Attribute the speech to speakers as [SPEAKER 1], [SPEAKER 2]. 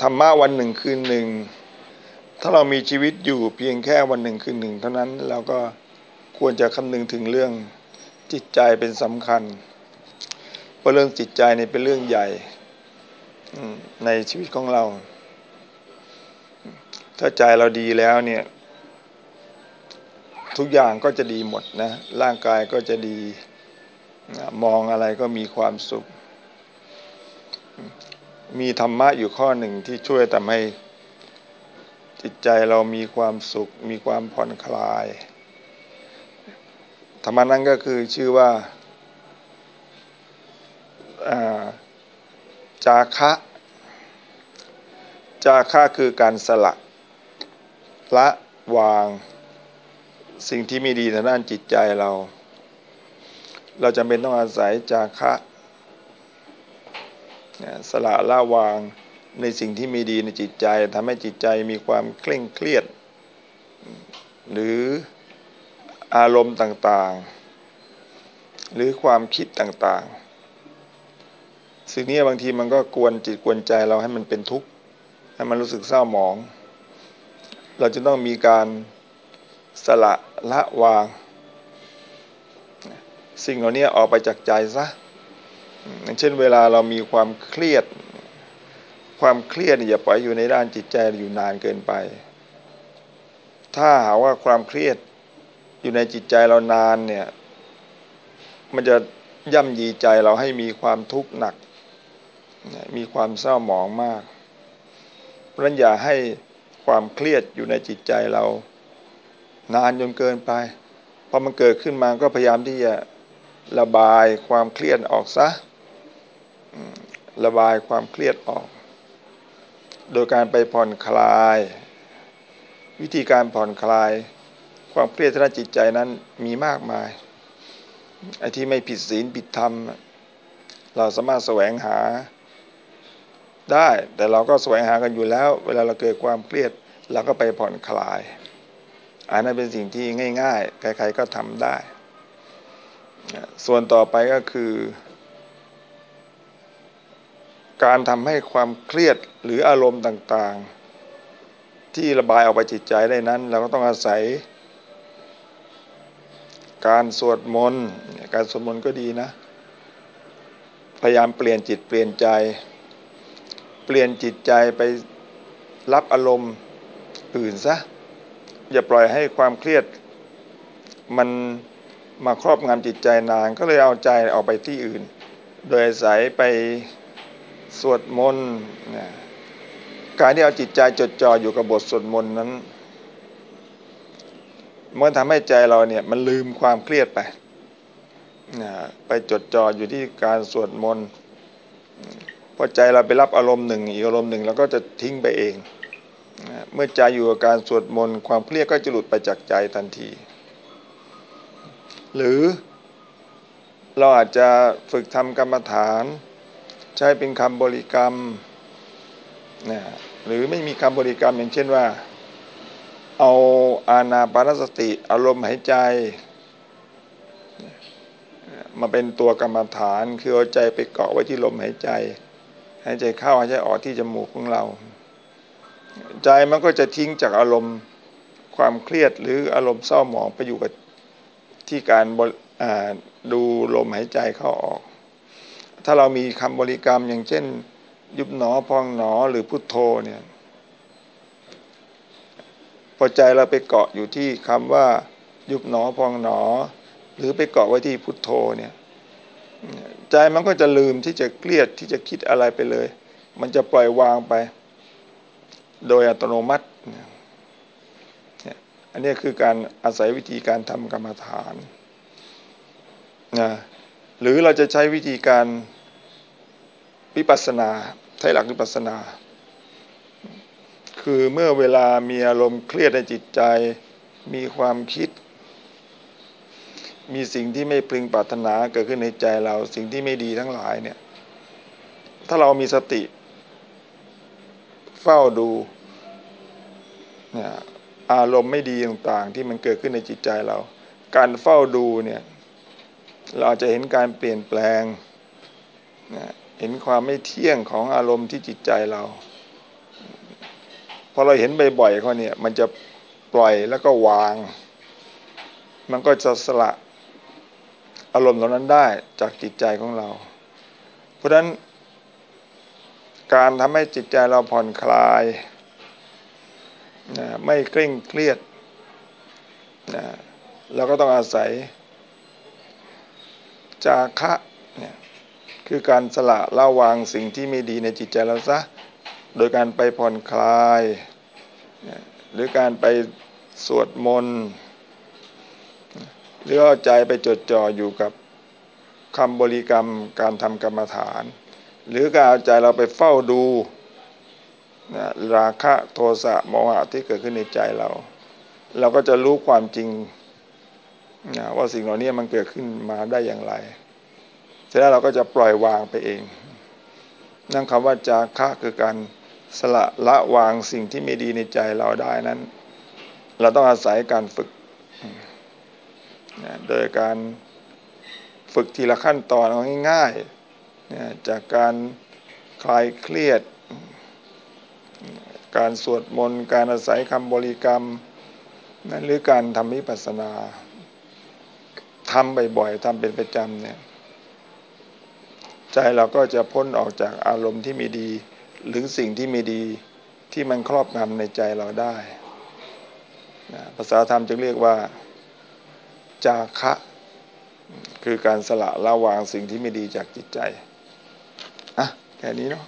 [SPEAKER 1] ธรรมะวันหนึ่งคืนหนึ่ง ถ้าเรามีชีวิตอยู่เพียงแค่วันหนึ่งคืนหนึ่ง เท่านั้นเราก็ควรจะคำนึงถึงเรื่องจิตใจเป็นสำคัญ เพราะเรื่องจิตใจนี่เป็นเรื่องใหญ่ในชีวิตของเรา ถ้าใจเราดีแล้วเนี่ย ทุกอย่างก็จะดีหมดนะ ร่างกายก็จะดี มองอะไรก็มีความสุข มีธรรมะอยู่ข้อหนึ่งที่ช่วยทำให้จิตใจเรามีความสุข มีความผ่อนคลาย ธรรมะนั้นก็คือชื่อว่าจาคะ จาคะคือการสละละวางสิ่งที่ไม่ดีทางด้านจิตใจเรา เราจำเป็นต้องอาศัยจาคะ สละละวางในสิ่งที่มีดีในจิตใจทำให้จิตใจมีความเคร่งเครียด หรืออารมณ์ต่างๆ หรือความคิดต่างๆ สิ่งนี้บางทีมันก็กวนจิตกวนใจเราให้มันเป็นทุกข์ให้มันรู้สึกเศร้าหมอง เราจะต้องมีการสละละวาง สิ่งเหล่านี้ออกไปจากใจซะ เช่นเวลาเรามีความเครียด ความเครียดอย่าปล่อยอยู่ในด้านจิตใจอยู่นานเกินไป ถ้าหาว่าความเครียดอยู่ในจิตใจเรานานเนี่ยมันจะย่ำยีใจเราให้มีความทุกข์หนัก มีความเศร้าหมองมาก เพราะนั้นอย่าให้ความเครียดอยู่ในจิตใจเรา นานจนเกินไป พอมันเกิดขึ้นมาก็พยายามที่จะระบายความเครียดออกซะ ระบายความเครียดออก โดยการไปผ่อนคลาย วิธีการผ่อนคลาย ความเครียดทางจิตใจนั้นมีมากมายไอ้ที่ไม่ผิดศีลผิดธรรม เราสามารถแสวงหาได้ แต่เราก็แสวงหากันอยู่แล้ว เวลาเราเกิดความเครียดเราก็ไปผ่อนคลาย อันนั้นเป็นสิ่งที่ง่ายๆ ใครๆก็ทำได้ ส่วนต่อไปก็คือ การทำให้ความเครียดหรืออารมณ์ต่างๆ ที่ระบายออกไปจิตใจได้นั้น เราก็ต้องอาศัย การสวดมนต์การสวดมนต์ก็ดีนะ พยายามเปลี่ยนจิตเปลี่ยนใจ เปลี่ยนจิตใจไปรับอารมณ์อื่นซะอย่าปล่อยให้ความเครียดมันมาครอบงำจิตใจนานก็เลยเอาใจออกไปที่อื่น โดยอาศัยไป สวดมนต์การที่เอาจิตใจจดจ่ออยู่กับบทสวดมนต์นั้นมันทำให้ใจเราเนี่ยมันลืมความเครียดไปไปจดจ่ออยู่ที่การสวดมนต์พอใจเราไปรับอารมณ์หนึ่งอีกอารมณ์หนึ่งเราก็จะทิ้งไปเอง เมื่อใจอยู่กับการสวดมนต์ความเครียดก็จะหลุดไปจากใจทันที หรือเราอาจจะฝึกทำกรรมฐาน ใช้เป็นคำบริกรรมนะหรือไม่มีคำบริกรรมอย่างเช่นว่า เอาอาณาปานสติอารมณ์หายใจ มาเป็นตัวกรรมฐานคือเอาใจไปเกาะไว้ที่ลมหายใจหายใจเข้าหายใจออกที่จมูกของเรา ใจมันก็จะทิ้งจากอารมณ์ความเครียดหรืออารมณ์เศร้าหมองไปอยู่กับที่การดูลมหายใจเข้าออก ถ้าเรามีคำบริกรรมอย่างเช่น ยุบหนอพองหนอหรือพุทโธเนี่ยพอใจเราไปเกาะอยู่ที่คำว่า ยุบหนอพองหนอ หรือไปเกาะไว้ที่พุทโธเนี่ยใจมันก็จะลืมที่จะเครียดที่จะคิดอะไรไปเลย มันจะปล่อยวางไป โดยอัตโนมัติ อันนี้คือการอาศัยวิธีการทำกรรมฐานนะ หรือเราจะใช้วิธีการวิปัสสนาใช้หลักวิปัสสนา คือเมื่อเวลามีอารมณ์เครียดในจิตใจ มีความคิด มีสิ่งที่ไม่พึงปรารถนาเกิดขึ้นในใจเราสิ่งที่ไม่ดีทั้งหลายเนี่ย ถ้าเรามีสติ เฝ้าดูเนี่ยอารมณ์ไม่ดีต่างๆ ที่มันเกิดขึ้นในจิตใจเรา การเฝ้าดูเนี่ย เราจะเห็นการเปลี่ยนแปลงเห็นความไม่เที่ยงของอารมณ์ที่จิตใจเราพอเราเห็นบ่อยๆเขาเนี่ยมันจะปล่อยแล้วก็วาง มันก็จะสละอารมณ์เหล่านั้นได้จากจิตใจของเรา เพราะฉะนั้น การทำให้จิตใจเราผ่อนคลายนะไม่เคร่งเครียดนะเราก็ต้องอาศัย จาคะเนี่ยคือการสละละวางสิ่งที่ไม่ดีในจิตใจเราซะ โดยการไปผ่อนคลาย หรือการไปสวดมนต์หรือเอาใจไปจดจ่ออยู่กับคำบริกรรมการทำกรรมฐาน หรือการเอาใจเราไปเฝ้าดูนะราคะโทสะโมหะที่เกิดขึ้นในใจเรา เราก็จะรู้ความจริง นะว่าสิ่งเหล่านี้มันเกิดขึ้นมาได้อย่างไรเสร็จแล้วเราก็จะปล่อยวางไปเอง นั่นคำว่าจาคะคือการสละละวางสิ่งที่ไม่ดีในใจเราได้นั้น เราต้องอาศัยการฝึกนะโดยการฝึกทีละขั้นตอนเอาง่ายๆนะจากการคลายเครียด การสวดมนต์ การอาศัยคำบริกรรมนะหรือการทำวิปัสสนา ทำบ่อยๆทำเป็นประจำเนี่ยใจเราก็จะพ้นออกจากอารมณ์ที่ไม่ดี หรือสิ่งที่ไม่ดีที่มันครอบงำในใจเราได้นะภาษาธรรมจึงเรียกว่า จาคะ คือการสละละวางสิ่งที่ไม่ดีจากจิตใจอะแค่นี้เนาะ